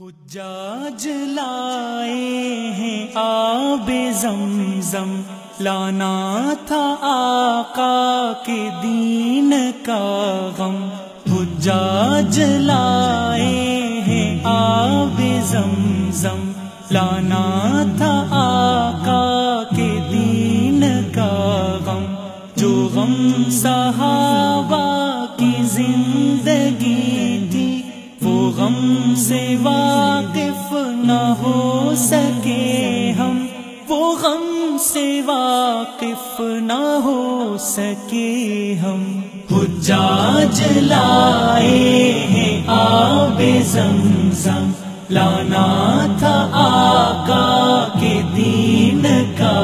حجاج لائے ہیں آب زمزم۔ لانا تھا آقا کے دین کا غم۔ حجاج لائے ہیں آب زمزم۔ لانا تھا آقا کے دین کا غم۔ جو غم صحابہ کی زندگی تھی وہ غم سے واقف نہ ہو سکے ہم، وہ غم سے واقف نہ ہو سکے ہم۔ حجاج لائے ہیں آب زمزم، لانا تھا آقا کے دین کا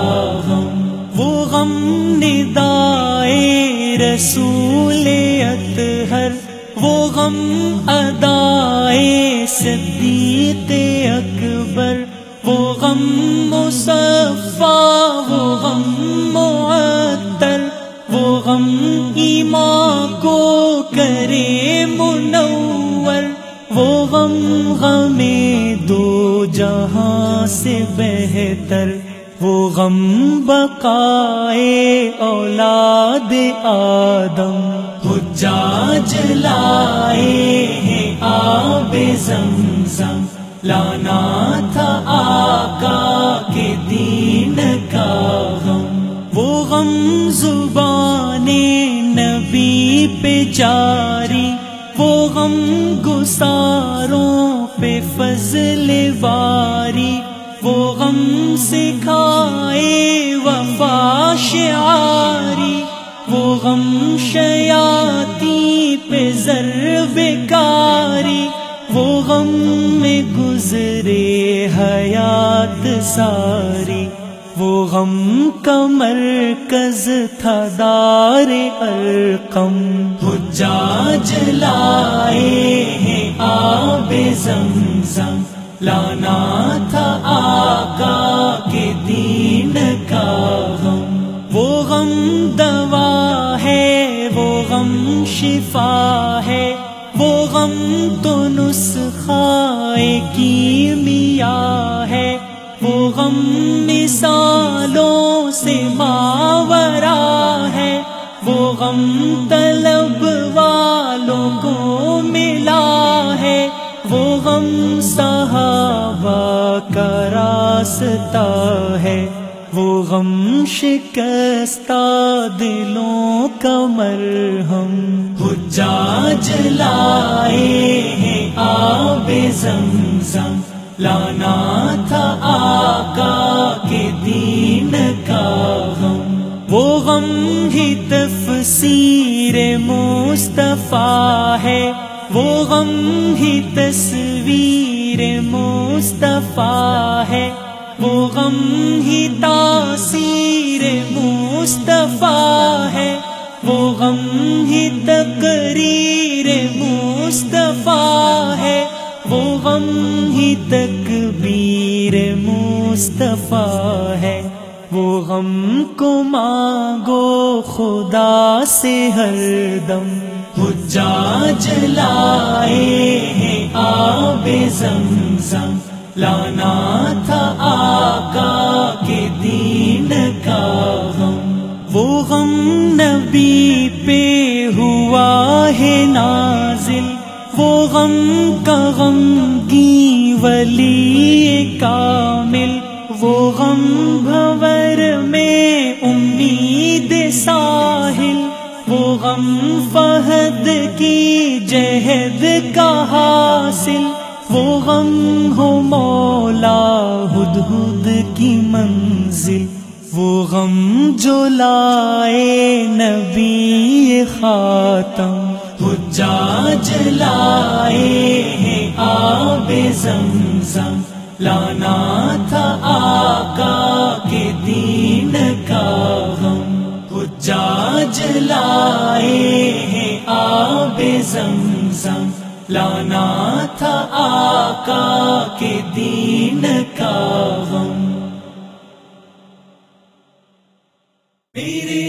غم۔ وہ غم ندائے رسول اطہر۔ وہ غم ادائے صدیق اکبر، وہ غم مصفا وہ غم معطر وہ غم ایمان کو کرے منور، وہ غم غم دو جہاں سے بہتر، وہ غم بقائے اولاد آدم۔ حجاج لائے ہیں آب زمزم۔ لانا تھا آقا کے دین کا غم۔ وہ غم زبان نبی پہ جاری۔ وہ غم گساروں پہ فضل واری۔ وہ غم سکھائے وفا شعاری۔ وہ غم شیاتی پہ بیکاری وہ غم میں گزرے حیات ساری۔ وہ غم کا مرکز تھا دار ارقم۔ حجاج لائے ہیں آب زمزم۔ لانا تھا شفا ہے۔ وہ غم تو نسخہ کی میا ہے۔ وہ غم مثالوں سے ماورا ہے۔ وہ غم طلب والوں کو ملا ہے۔ وہ غم صحابہ کا راستہ ہے۔ غم شکستہ دلوں کا مرہم حجاج لائے ہیں آب زمزم لانا تھا آقا کے دین کا غم۔ وہ غم ہی تفسیر مصطفیٰ ہے۔ وہ غم ہی تصویر مصطفیٰ ہے۔ وہ غم ہی تاثیر مصطفیٰ ہے۔ وہ غم ہی تقریر مصطفیٰ ہے۔ وہ غم ہی تکبیر مصطفیٰ ہے۔ وہ غم کو مانگو خدا سے ہر دم۔ حجاج لائے ہیں آب زمزم۔ لانا تھا آقا کے دین کا غم۔ وہ غم نبی پہ ہوا ہے نازل۔ وہ غم کا غم گی ولی کامل۔ وہ غم بھور میں امید ساحل۔ وہ غم فہد کی جہد کا حاصل۔ وہ غم ہو مولا ہد ہد کی منزل، وہ غم جو لائے نبی خاتم۔ حجاج لائے ہیں آب زمزم۔ لانا تھا آقا کے دین کا غم۔ حجاج لائے ہیں آب زمزم۔ لانا تھا آقا کے دین کا غم۔ میرے